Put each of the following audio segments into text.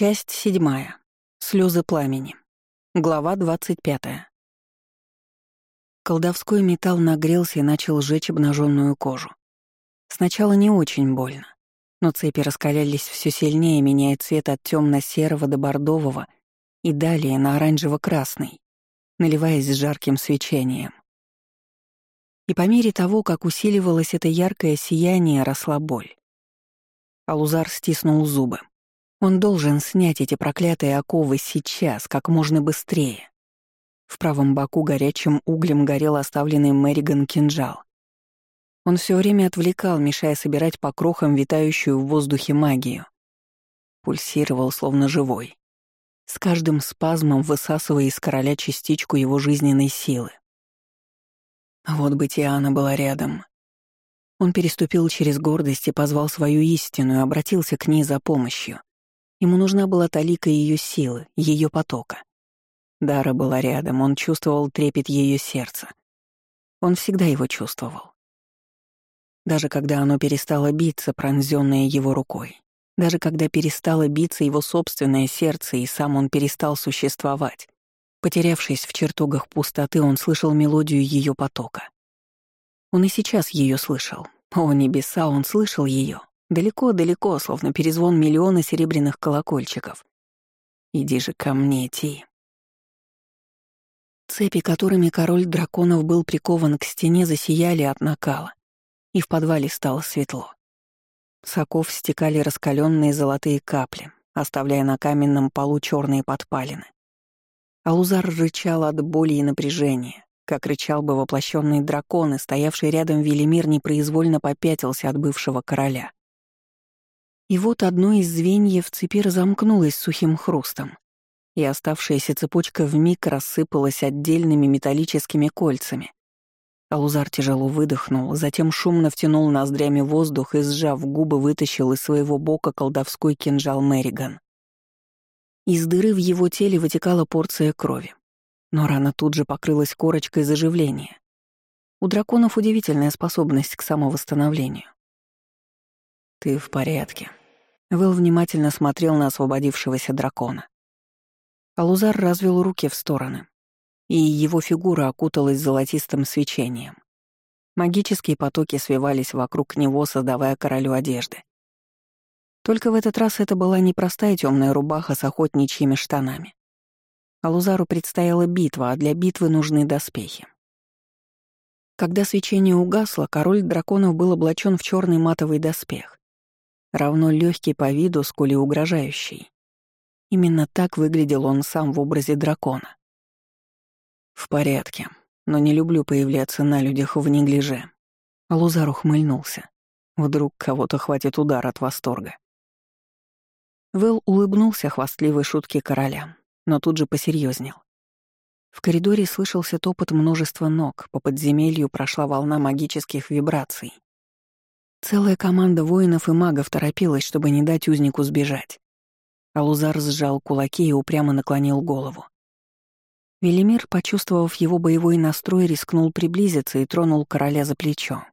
Часть седьмая. Слезы пламени. Глава двадцать пятая. Колдовской металл нагрелся и начал сжечь обнаженную кожу. Сначала не очень больно, но цепи раскалялись все сильнее, меняя цвет от темно-серого до бордового и далее на оранжево-красный, наливаясь жарким свечением. И по мере того, как усиливалось это яркое сияние, росла боль. Алузар стиснул зубы. Он должен снять эти проклятые оковы сейчас, как можно быстрее. В правом боку горячим углем горел оставленный Мэриган кинжал. Он все время отвлекал, мешая собирать по крохам витающую в воздухе магию. Пульсировал, словно живой. С каждым спазмом высасывая из короля частичку его жизненной силы. Вот бы Тиана была рядом. Он переступил через гордость и позвал свою истину и обратился к ней за помощью. Ему нужна была талика ее силы, ее потока. Дара была рядом, он чувствовал трепет ее сердца. Он всегда его чувствовал. Даже когда оно перестало биться, пронзённое его рукой. Даже когда перестало биться его собственное сердце, и сам он перестал существовать. Потерявшись в чертогах пустоты, он слышал мелодию ее потока. Он и сейчас ее слышал. О, небеса, он слышал ее. Далеко-далеко, словно перезвон миллиона серебряных колокольчиков. «Иди же ко мне, Ти». Цепи, которыми король драконов был прикован к стене, засияли от накала, и в подвале стало светло. С оков стекали раскаленные золотые капли, оставляя на каменном полу черные подпалины. Алузар рычал от боли и напряжения, как рычал бы воплощенный дракон, и стоявший рядом Велимир непроизвольно попятился от бывшего короля. И вот одно из звеньев цепи разомкнулось сухим хрустом, и оставшаяся цепочка вмиг рассыпалась отдельными металлическими кольцами. Алузар тяжело выдохнул, затем шумно втянул ноздрями воздух и, сжав губы, вытащил из своего бока колдовской кинжал Мэриган. Из дыры в его теле вытекала порция крови. Но рана тут же покрылась корочкой заживления. У драконов удивительная способность к самовосстановлению. «Ты в порядке». Вэл внимательно смотрел на освободившегося дракона. Алузар развел руки в стороны, и его фигура окуталась золотистым свечением. Магические потоки свивались вокруг него, создавая королю одежды. Только в этот раз это была не простая темная рубаха с охотничьими штанами. Алузару предстояла битва, а для битвы нужны доспехи. Когда свечение угасло, король драконов был облачен в черный матовый доспех, равно легкий по виду, сколь и угрожающий. Именно так выглядел он сам в образе дракона. «В порядке, но не люблю появляться на людях в неглиже». Алузар ухмыльнулся. Вдруг кого-то хватит удар от восторга. Вэл улыбнулся хвастливой шутке короля, но тут же посерьезнел. В коридоре слышался топот множества ног, по подземелью прошла волна магических вибраций. Целая команда воинов и магов торопилась, чтобы не дать узнику сбежать. Алузар сжал кулаки и упрямо наклонил голову. Велимир, почувствовав его боевой настрой, рискнул приблизиться и тронул короля за плечо.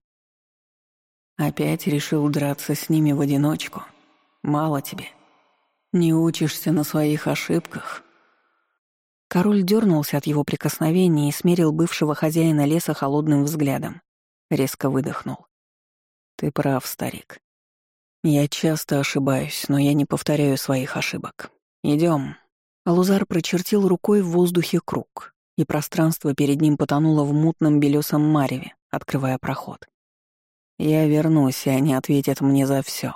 «Опять решил драться с ними в одиночку? Мало тебе. Не учишься на своих ошибках. Король дернулся от его прикосновения и смерил бывшего хозяина леса холодным взглядом. Резко выдохнул. Ты прав, старик. Я часто ошибаюсь, но я не повторяю своих ошибок. Идем. Алузар прочертил рукой в воздухе круг, и пространство перед ним потонуло в мутном белесом мареве, открывая проход. Я вернусь, и они ответят мне за все,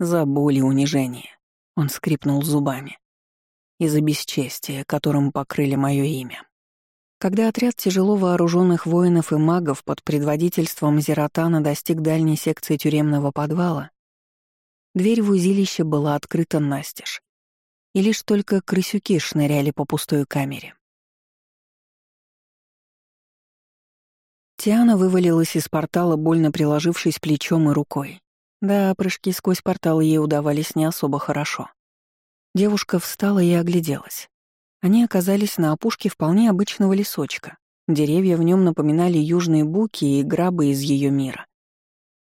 За боль и унижение. Он скрипнул зубами. Из-за бесчестия, которым покрыли мое имя. Когда отряд тяжело вооруженных воинов и магов под предводительством Зератана достиг дальней секции тюремного подвала, дверь в узилище была открыта настежь, и лишь только крысюки шныряли по пустой камере. Тиана вывалилась из портала, больно приложившись плечом и рукой. Да, прыжки сквозь портал ей удавались не особо хорошо. Девушка встала и огляделась. Они оказались на опушке вполне обычного лесочка. Деревья в нем напоминали южные буки и грабы из ее мира.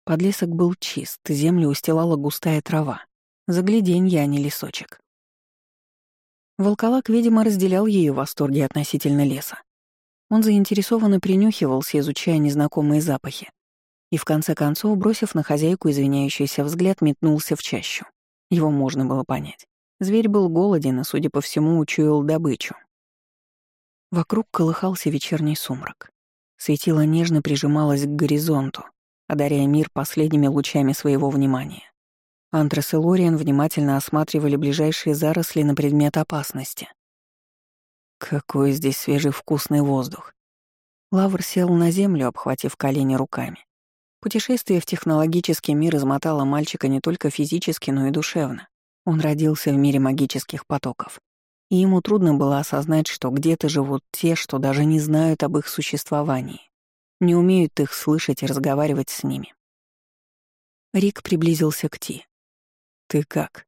Подлесок был чист, землю устилала густая трава. Загляденье, а не лесочек. Волколак, видимо, разделял ее восторги относительно леса. Он заинтересованно принюхивался, изучая незнакомые запахи. И в конце концов, бросив на хозяйку извиняющийся взгляд, метнулся в чащу. Его можно было понять. Зверь был голоден и, судя по всему, учуял добычу. Вокруг колыхался вечерний сумрак. Светило нежно прижималось к горизонту, одаряя мир последними лучами своего внимания. Антрас и Лориан внимательно осматривали ближайшие заросли на предмет опасности. Какой здесь свежий вкусный воздух. Лавр сел на землю, обхватив колени руками. Путешествие в технологический мир измотало мальчика не только физически, но и душевно. Он родился в мире магических потоков. И ему трудно было осознать, что где-то живут те, что даже не знают об их существовании, не умеют их слышать и разговаривать с ними. Рик приблизился к Ти. «Ты как?»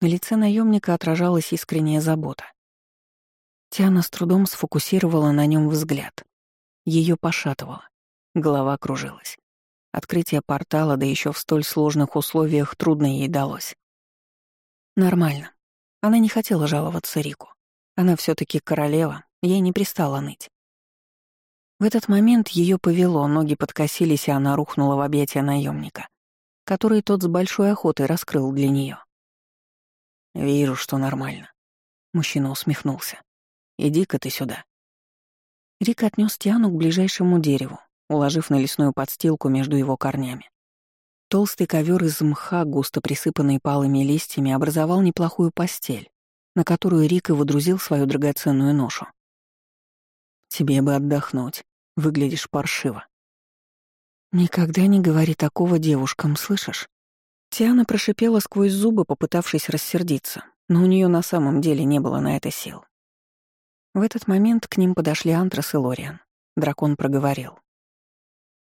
На лице наемника отражалась искренняя забота. Тиана с трудом сфокусировала на нем взгляд. Ее пошатывало, голова кружилась. Открытие портала, да еще в столь сложных условиях, трудно ей далось. Нормально. Она не хотела жаловаться Рику. Она все таки королева, ей не пристало ныть. В этот момент ее повело, ноги подкосились, и она рухнула в объятия наемника который тот с большой охотой раскрыл для нее. «Вижу, что нормально». Мужчина усмехнулся. «Иди-ка ты сюда». Рик отнес Тиану к ближайшему дереву, уложив на лесную подстилку между его корнями. Толстый ковер из мха, густо присыпанный палыми листьями, образовал неплохую постель, на которую Рик и водрузил свою драгоценную ношу. «Тебе бы отдохнуть. Выглядишь паршиво», «Никогда не говори такого девушкам, слышишь?» Тиана прошипела сквозь зубы, попытавшись рассердиться, но у нее на самом деле не было на это сил. В этот момент к ним подошли Антрас и Лориан. Дракон проговорил.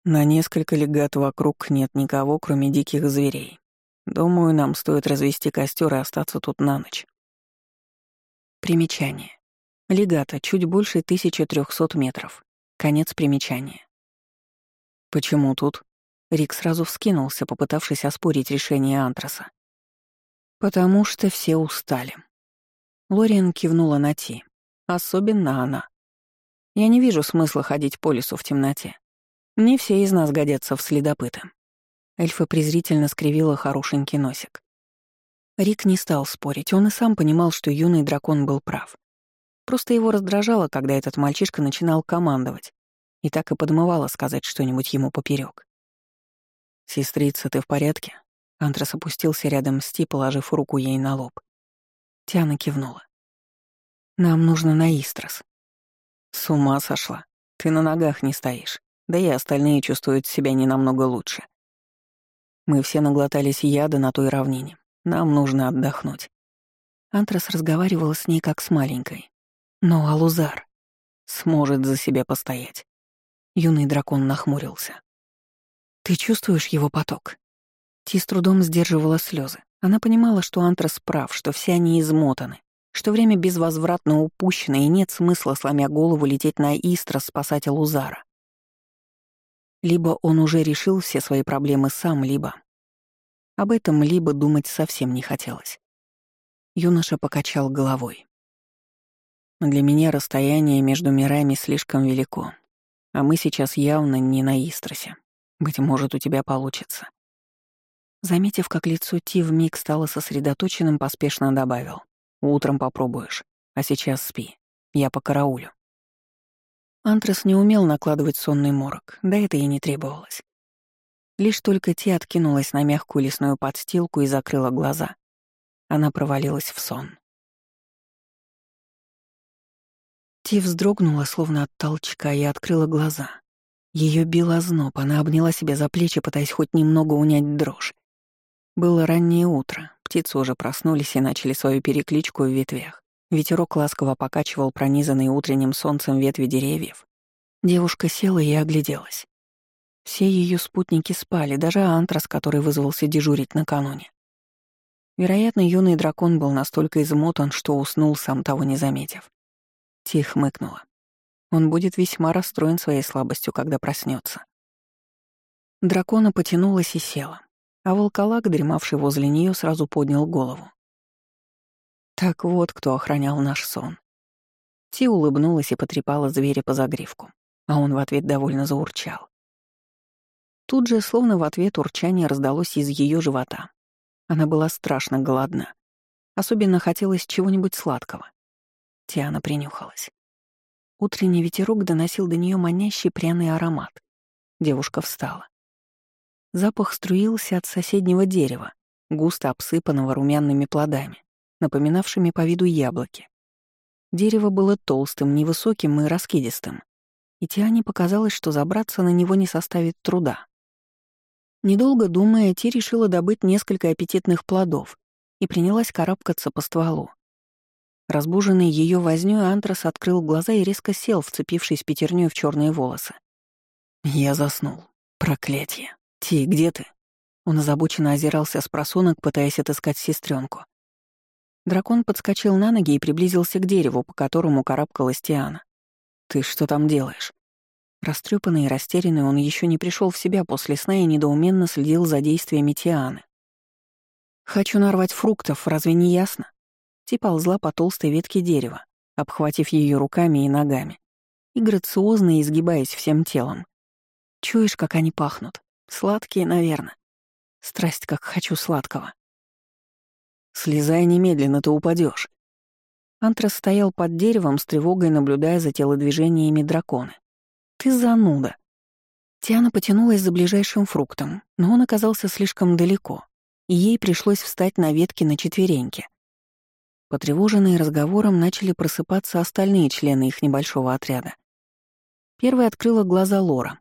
«На несколько легат вокруг нет никого, кроме диких зверей. Думаю, нам стоит развести костер и остаться тут на ночь». Примечание. Легата чуть больше 1300 метров. Конец примечания. «Почему тут?» Рик сразу вскинулся, попытавшись оспорить решение Антраса. «Потому что все устали». Лориан кивнула на Ти. «Особенно она. Я не вижу смысла ходить по лесу в темноте. Не все из нас годятся в следопыты». Эльфа презрительно скривила хорошенький носик. Рик не стал спорить, он и сам понимал, что юный дракон был прав. Просто его раздражало, когда этот мальчишка начинал командовать, и так и подмывала сказать что-нибудь ему поперек. «Сестрица, ты в порядке?» Антрас опустился рядом с Ти, положив руку ей на лоб. Тиана кивнула. «Нам нужно на Истрос». «С ума сошла. Ты на ногах не стоишь. Да и остальные чувствуют себя не намного лучше. Мы все наглотались яда на той равнине. Нам нужно отдохнуть». Антрас разговаривал с ней как с маленькой. Но Алузар сможет за себя постоять. Юный дракон нахмурился. «Ты чувствуешь его поток?» Ти с трудом сдерживала слезы. Она понимала, что Антрас прав, что все они измотаны, что время безвозвратно упущено и нет смысла, сломя голову, лететь на Истрас спасать Алузара. Либо он уже решил все свои проблемы сам, либо... Об этом либо думать совсем не хотелось. Юноша покачал головой. Для меня расстояние между мирами слишком велико. А мы сейчас явно не на Истросе. Быть может, у тебя получится». Заметив, как лицо Ти вмиг стало сосредоточенным, поспешно добавил. «Утром попробуешь, а сейчас спи. Я по караулю». Антрас не умел накладывать сонный морок, да это и не требовалось. Лишь только Ти откинулась на мягкую лесную подстилку и закрыла глаза. Она провалилась в сон. Ти вздрогнула, словно от толчка, и открыла глаза. Ее било зноб, она обняла себя за плечи, пытаясь хоть немного унять дрожь. Было раннее утро, птицы уже проснулись и начали свою перекличку в ветвях. Ветерок ласково покачивал пронизанные утренним солнцем ветви деревьев. Девушка села и огляделась. Все ее спутники спали, даже Антрас, который вызвался дежурить накануне. Вероятно, юный дракон был настолько измотан, что уснул, сам того не заметив. Тих хмыкнула. Он будет весьма расстроен своей слабостью, когда проснется. Дракона потянулась и села, а волколак, дремавший возле нее, сразу поднял голову. Так вот, кто охранял наш сон. Ти улыбнулась и потрепала зверя по загривку, а он в ответ довольно заурчал. Тут же, словно в ответ, урчание раздалось из ее живота. Она была страшно голодна. Особенно хотелось чего-нибудь сладкого. Тиана принюхалась. Утренний ветерок доносил до нее манящий пряный аромат. Девушка встала. Запах струился от соседнего дерева, густо обсыпанного румяными плодами, напоминавшими по виду яблоки. Дерево было толстым, невысоким и раскидистым, и Тиане показалось, что забраться на него не составит труда. Недолго думая, Ти решила добыть несколько аппетитных плодов и принялась карабкаться по стволу. Разбуженный ее вознёй Антрас открыл глаза и резко сел, вцепившись пятерней в черные волосы. Я заснул. Проклятие. Ти, где ты? Он озабоченно озирался с просунок, пытаясь отыскать сестренку. Дракон подскочил на ноги и приблизился к дереву, по которому карабкалась Тиана. «Ты что там делаешь?» Растрепанный и растерянный, он еще не пришел в себя после сна и недоуменно следил за действиями Тианы. «Хочу нарвать фруктов, разве не ясно?» Ти ползла по толстой ветке дерева, обхватив ее руками и ногами, и грациозно изгибаясь всем телом. Чуешь, как они пахнут? Сладкие, наверное. Страсть, как хочу сладкого. Слезай немедленно, ты упадешь. Антрас стоял под деревом с тревогой, наблюдая за телодвижениями дракона. «Ты зануда!» Тиана потянулась за ближайшим фруктом, но он оказался слишком далеко, и ей пришлось встать на ветке на четвереньки. Потревоженные разговором начали просыпаться остальные члены их небольшого отряда. Первой открыла глаза Лора.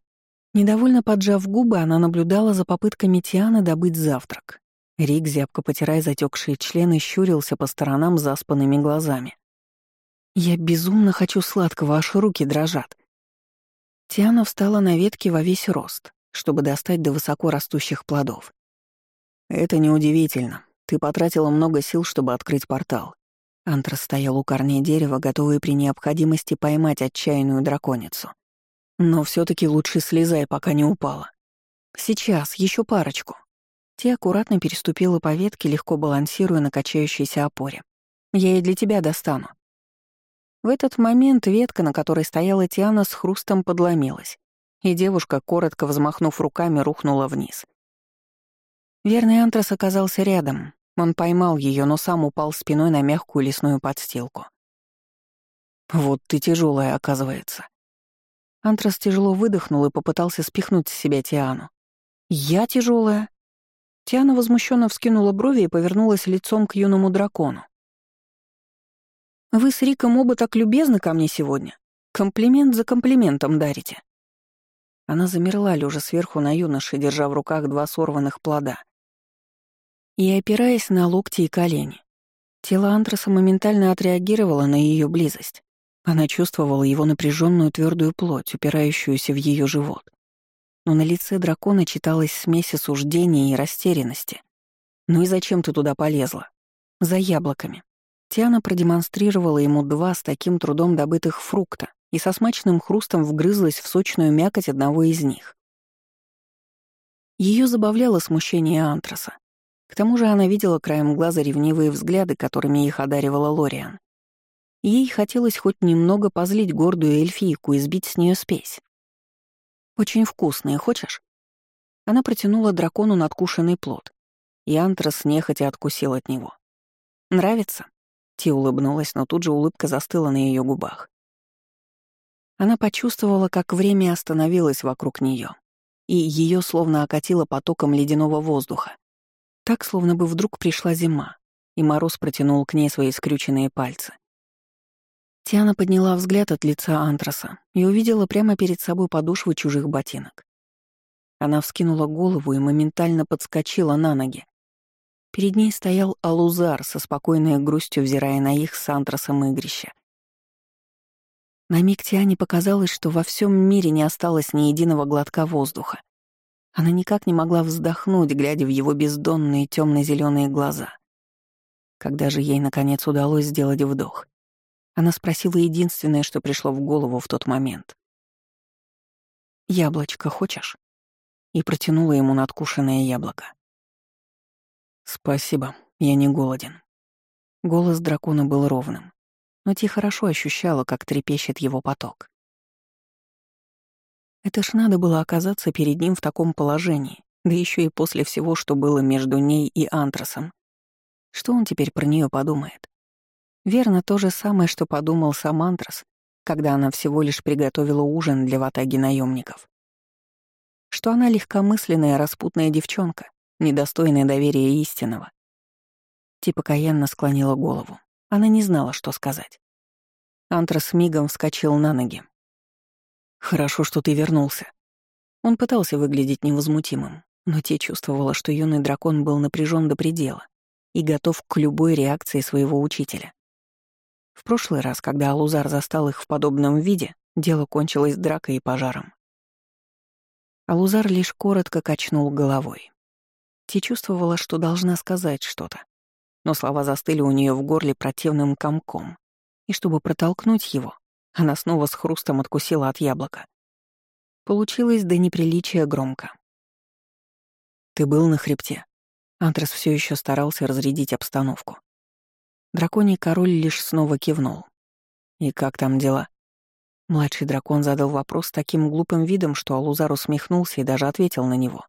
Недовольно поджав губы, она наблюдала за попытками Тианы добыть завтрак. Рик, зябко потирая затекшие члены, щурился по сторонам заспанными глазами. «Я безумно хочу сладкого, аж руки дрожат». Тиана встала на ветке во весь рост, чтобы достать до высоко растущих плодов. «Это неудивительно. Ты потратила много сил, чтобы открыть портал». Антрас стоял у корней дерева, готовый при необходимости поймать отчаянную драконицу. «Но все таки лучше слезай, пока не упала. Сейчас, еще парочку. Ти аккуратно переступила по ветке, легко балансируя на качающейся опоре. «Я и для тебя достану». В этот момент ветка, на которой стояла Тиана, с хрустом подломилась, и девушка, коротко взмахнув руками, рухнула вниз. Верный антрас оказался рядом. Он поймал ее, но сам упал спиной на мягкую лесную подстилку. «Вот ты тяжелая, оказывается». Антрас тяжело выдохнул и попытался спихнуть с себя Тиану. «Я тяжелая? Тиана возмущенно вскинула брови и повернулась лицом к юному дракону. «Вы с Риком оба так любезны ко мне сегодня. Комплимент за комплиментом дарите». Она замерла, лежа сверху на юноше, держа в руках два сорванных плода. И опираясь на локти и колени. Тело Антраса моментально отреагировало на ее близость. Она чувствовала его напряженную твердую плоть, упирающуюся в ее живот но на лице дракона читалась смесь осуждения и растерянности. «Ну и зачем ты туда полезла?» «За яблоками». Тиана продемонстрировала ему два с таким трудом добытых фрукта и со смачным хрустом вгрызлась в сочную мякоть одного из них. Ее забавляло смущение Антраса. К тому же она видела краем глаза ревнивые взгляды, которыми их одаривала Лориан. Ей хотелось хоть немного позлить гордую эльфийку и сбить с нее спесь. «Очень вкусные, хочешь?» Она протянула дракону надкушенный плод, и Антрас нехотя откусил от него. «Нравится?» Ти улыбнулась, но тут же улыбка застыла на ее губах. Она почувствовала, как время остановилось вокруг нее, и ее словно окатило потоком ледяного воздуха. Так, словно бы вдруг пришла зима, и мороз протянул к ней свои скрюченные пальцы. Тиана подняла взгляд от лица Антраса и увидела прямо перед собой подошвы чужих ботинок. Она вскинула голову и моментально подскочила на ноги. Перед ней стоял Алузар со спокойной грустью, взирая на их с Антрасом игрище. На миг Тиане показалось, что во всем мире не осталось ни единого глотка воздуха. Она никак не могла вздохнуть, глядя в его бездонные темно зеленые глаза. Когда же ей, наконец, удалось сделать вдох, она спросила единственное, что пришло в голову в тот момент. «Яблочко хочешь?» И протянула ему надкушенное яблоко. «Спасибо, я не голоден». Голос дракона был ровным, но Ти хорошо ощущала, как трепещет его поток. Это ж надо было оказаться перед ним в таком положении, да еще и после всего, что было между ней и Антрасом. Что он теперь про нее подумает? Верно, то же самое, что подумал сам Антрас, когда она всего лишь приготовила ужин для ватаги наемников. Что она легкомысленная распутная девчонка, недостойная доверия истинного. Типа каянно склонила голову. Она не знала, что сказать. Антрас мигом вскочил на ноги. «Хорошо, что ты вернулся». Он пытался выглядеть невозмутимым, но те чувствовала, что юный дракон был напряжен до предела и готов к любой реакции своего учителя. В прошлый раз, когда Алузар застал их в подобном виде, дело кончилось дракой и пожаром. Алузар лишь коротко качнул головой. Ти чувствовала, что должна сказать что-то, но слова застыли у нее в горле противным комком, и чтобы протолкнуть его, она снова с хрустом откусила от яблока. Получилось до неприличия громко. «Ты был на хребте?» Антрас все еще старался разрядить обстановку. Драконий король лишь снова кивнул. «И как там дела?» Младший дракон задал вопрос с таким глупым видом, что Алузар усмехнулся и даже ответил на него.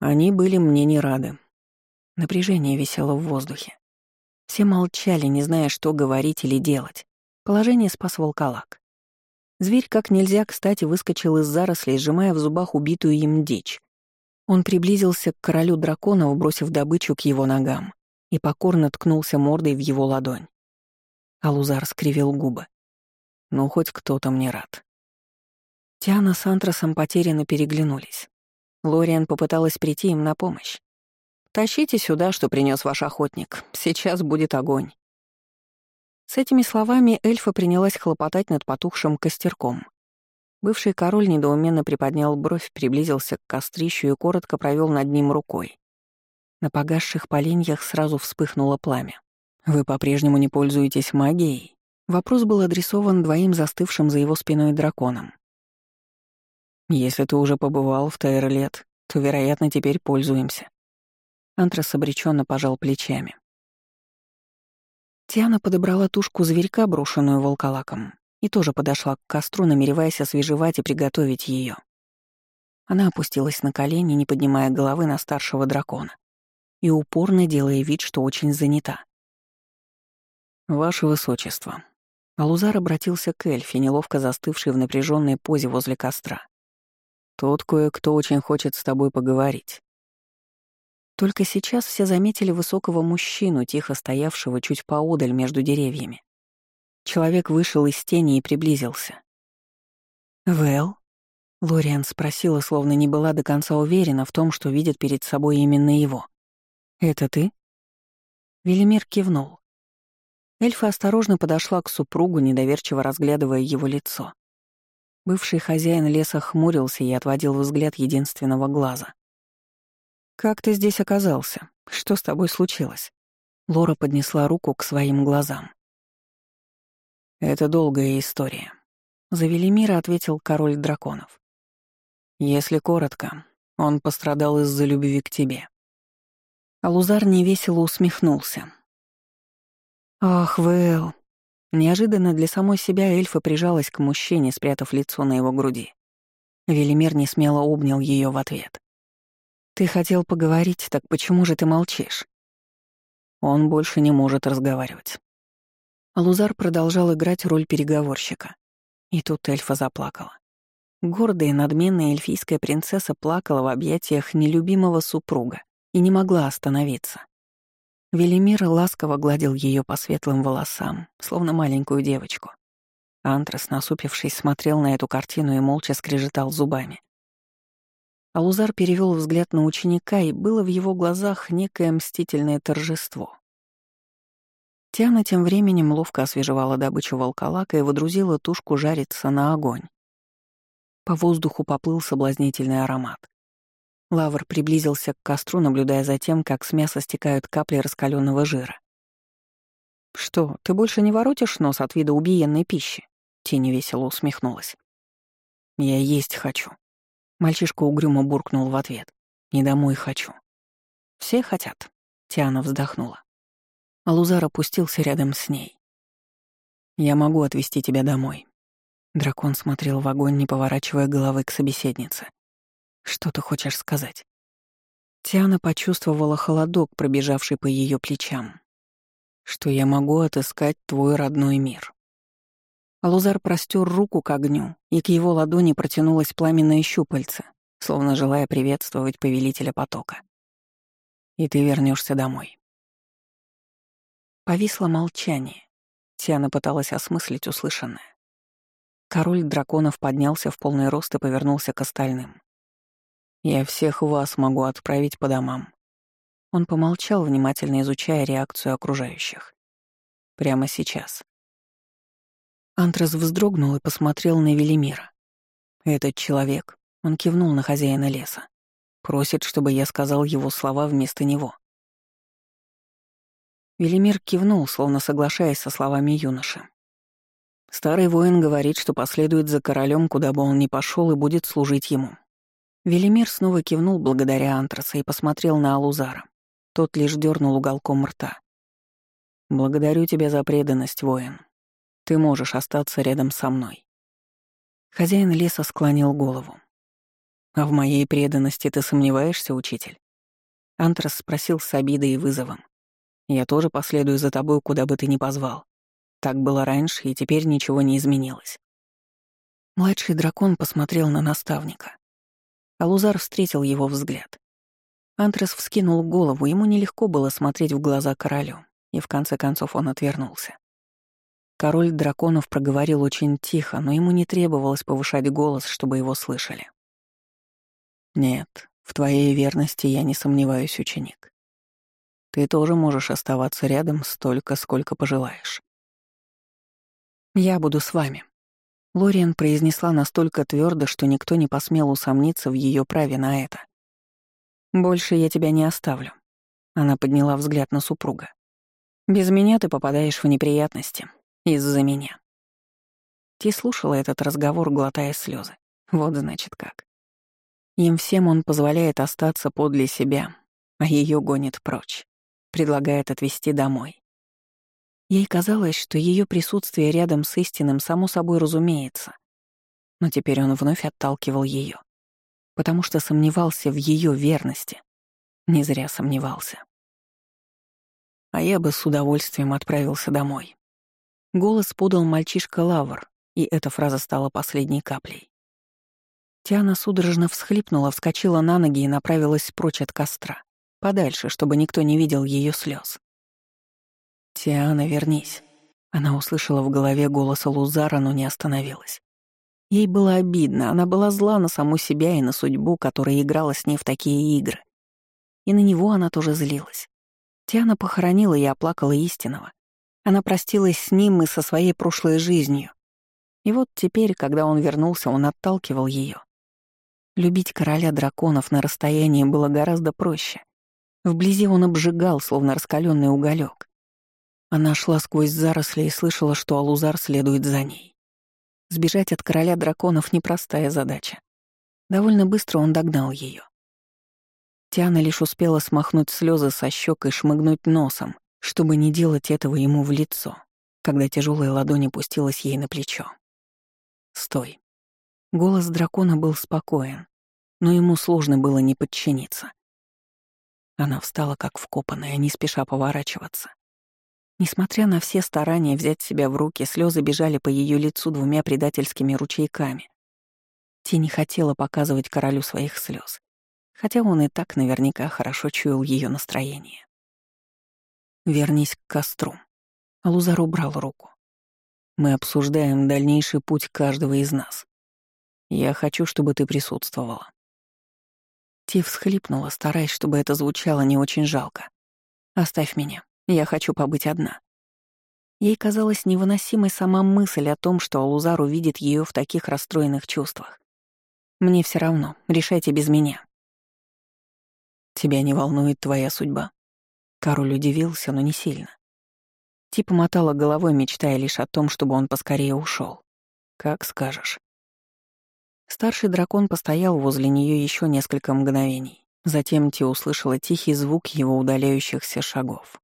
Они были мне не рады. Напряжение висело в воздухе. Все молчали, не зная, что говорить или делать. Положение спас волколак. Зверь как нельзя кстати выскочил из зарослей, сжимая в зубах убитую им дичь. Он приблизился к королю драконов, бросив добычу к его ногам и покорно ткнулся мордой в его ладонь. Алузар скривил губы. «Ну, хоть кто-то мне рад». Тиана с Антрасом потерянно переглянулись. Лориан попыталась прийти им на помощь. «Тащите сюда, что принес ваш охотник. Сейчас будет огонь». С этими словами эльфа принялась хлопотать над потухшим костерком. Бывший король недоуменно приподнял бровь, приблизился к кострищу и коротко провел над ним рукой. На погасших поленьях сразу вспыхнуло пламя. «Вы по-прежнему не пользуетесь магией?» Вопрос был адресован двоим застывшим за его спиной драконам. «Если ты уже побывал в Тайрлет, то, вероятно, теперь пользуемся». Антрас обреченно пожал плечами. Тиана подобрала тушку зверька, брошенную волколаком, и тоже подошла к костру, намереваясь освежевать и приготовить ее. Она опустилась на колени, не поднимая головы на старшего дракона и упорно делая вид, что очень занята. «Ваше Высочество». Алузар обратился к эльфе, неловко застывшей в напряженной позе возле костра. «Тут кое-кто очень хочет с тобой поговорить». Только сейчас все заметили высокого мужчину, тихо стоявшего чуть поодаль между деревьями. Человек вышел из тени и приблизился. «Вэл?» — Лориан спросила, словно не была до конца уверена в том, что видит перед собой именно его. «Это ты?» Велимир кивнул. Эльфа осторожно подошла к супругу, недоверчиво разглядывая его лицо. Бывший хозяин леса хмурился и отводил взгляд единственного глаза. «Как ты здесь оказался? Что с тобой случилось?» Лора поднесла руку к своим глазам. «Это долгая история», — за Велимира ответил король драконов. «Если коротко, он пострадал из-за любви к тебе. Алузар невесело усмехнулся. «Ах, Вэл!» Неожиданно для самой себя эльфа прижалась к мужчине, спрятав лицо на его груди. Велимир несмело обнял ее в ответ. «Ты хотел поговорить, так почему же ты молчишь?» Он больше не может разговаривать. Алузар продолжал играть роль переговорщика. И тут эльфа заплакала. Гордая и надменная эльфийская принцесса плакала в объятиях нелюбимого супруга, и не могла остановиться. Велимир ласково гладил ее по светлым волосам, словно маленькую девочку. Антрас, насупившись, смотрел на эту картину и молча скрежетал зубами. Алузар перевел взгляд на ученика, и было в его глазах некое мстительное торжество. Тиана тем временем ловко освежевала добычу волколака и водрузила тушку жариться на огонь. По воздуху поплыл соблазнительный аромат. Лавр приблизился к костру, наблюдая за тем, как с мяса стекают капли раскаленного жира. «Что, ты больше не воротишь нос от вида убиенной пищи?» Тени весело усмехнулась. «Я есть хочу». Мальчишка угрюмо буркнул в ответ. «Не домой хочу». «Все хотят», — Тиана вздохнула. Алузар опустился рядом с ней. «Я могу отвезти тебя домой». Дракон смотрел в огонь, не поворачивая головы к собеседнице. «Что ты хочешь сказать?» Тиана почувствовала холодок, пробежавший по ее плечам. «Что я могу отыскать твой родной мир». Алузар простер руку к огню, и к его ладони протянулось пламенное щупальце, словно желая приветствовать повелителя потока. «И ты вернешься домой». Повисло молчание. Тиана пыталась осмыслить услышанное. Король драконов поднялся в полный рост и повернулся к остальным. «Я всех вас могу отправить по домам». Он помолчал, внимательно изучая реакцию окружающих. «Прямо сейчас». Антрас вздрогнул и посмотрел на Велимира. «Этот человек», — он кивнул на хозяина леса, «просит, чтобы я сказал его слова вместо него». Велимир кивнул, словно соглашаясь со словами юноши. Старый воин говорит, что последует за королем, куда бы он ни пошел, и будет служить ему. Велимир снова кивнул благодаря Антраса и посмотрел на Алузара. Тот лишь дернул уголком рта. «Благодарю тебя за преданность, воин. Ты можешь остаться рядом со мной». Хозяин леса склонил голову. «А в моей преданности ты сомневаешься, учитель?» Антрас спросил с обидой и вызовом. «Я тоже последую за тобой, куда бы ты ни позвал. Так было раньше, и теперь ничего не изменилось». Младший дракон посмотрел на наставника. Алузар встретил его взгляд. Антрес вскинул голову, ему нелегко было смотреть в глаза королю, и в конце концов он отвернулся. Король драконов проговорил очень тихо, но ему не требовалось повышать голос, чтобы его слышали. «Нет, в твоей верности я не сомневаюсь, ученик. Ты тоже можешь оставаться рядом столько, сколько пожелаешь». «Я буду с вами», Лориан произнесла настолько твердо, что никто не посмел усомниться в ее праве на это. «Больше я тебя не оставлю». Она подняла взгляд на супруга. «Без меня ты попадаешь в неприятности. Из-за меня». Ти слушала этот разговор, глотая слезы. Вот значит как. Им всем он позволяет остаться подле себя, а ее гонит прочь. Предлагает отвезти домой. Ей казалось, что ее присутствие рядом с истинным само собой разумеется. Но теперь он вновь отталкивал ее, потому что сомневался в ее верности. Не зря сомневался. А я бы с удовольствием отправился домой. Голос подал мальчишка Лавр, и эта фраза стала последней каплей. Тиана судорожно всхлипнула, вскочила на ноги и направилась прочь от костра, подальше, чтобы никто не видел ее слез. «Тиана, вернись». Она услышала в голове голос Лузара, но не остановилась. Ей было обидно, она была зла на саму себя и на судьбу, которая играла с ней в такие игры. И на него она тоже злилась. Тиана похоронила и оплакала истинного. Она простилась с ним и со своей прошлой жизнью. И вот теперь, когда он вернулся, он отталкивал ее. Любить короля драконов на расстоянии было гораздо проще. Вблизи он обжигал, словно раскаленный уголек. Она шла сквозь заросли и слышала, что Алузар следует за ней. Сбежать от короля драконов — непростая задача. Довольно быстро он догнал ее. Тиана лишь успела смахнуть слезы со щек и шмыгнуть носом, чтобы не делать этого ему в лицо, когда тяжелая ладонь опустилась ей на плечо. «Стой». Голос дракона был спокоен, но ему сложно было не подчиниться. Она встала как вкопанная, не спеша поворачиваться. Несмотря на все старания взять себя в руки, слезы бежали по ее лицу двумя предательскими ручейками. Ти не хотела показывать королю своих слез, хотя он и так наверняка хорошо чуял ее настроение. «Вернись к костру». Алузар убрал руку. «Мы обсуждаем дальнейший путь каждого из нас. Я хочу, чтобы ты присутствовала». Ти всхлипнула, стараясь, чтобы это звучало не очень жалко. «Оставь меня. Я хочу побыть одна. Ей казалась невыносимой сама мысль о том, что Алузар увидит ее в таких расстроенных чувствах. Мне все равно, решайте без меня. Тебя не волнует твоя судьба. Король удивился, но не сильно. Типа мотала головой, мечтая лишь о том, чтобы он поскорее ушел. Как скажешь. Старший дракон постоял возле нее еще несколько мгновений. Затем Ти услышала тихий звук его удаляющихся шагов.